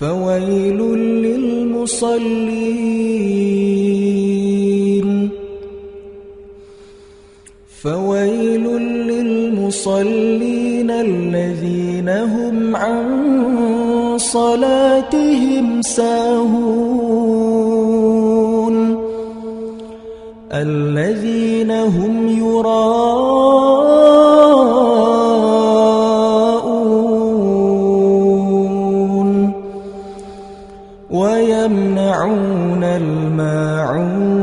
فويل للمصلين. فويل للمصلين الذين هم عن صلاتهم ساهون. الذين هم يراءون ويمنعون الماعون